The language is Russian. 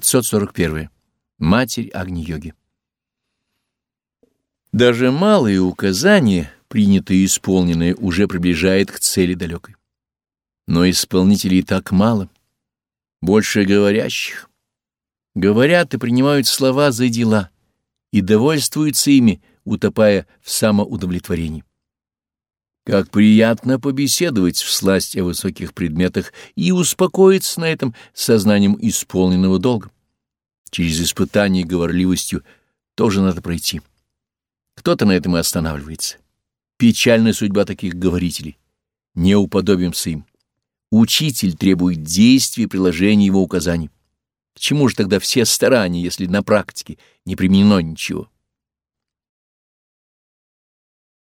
541. Матерь Агни-йоги. Даже малые указания, принятые и исполненные, уже приближает к цели далекой. Но исполнителей так мало, больше говорящих. Говорят и принимают слова за дела и довольствуются ими, утопая в самоудовлетворении. Как приятно побеседовать в сласть о высоких предметах и успокоиться на этом сознанием исполненного долга. Через испытание говорливостью тоже надо пройти. Кто-то на этом и останавливается. Печальная судьба таких говорителей. Не уподобимся им. Учитель требует действий приложения его указаний. К чему же тогда все старания, если на практике не применено ничего?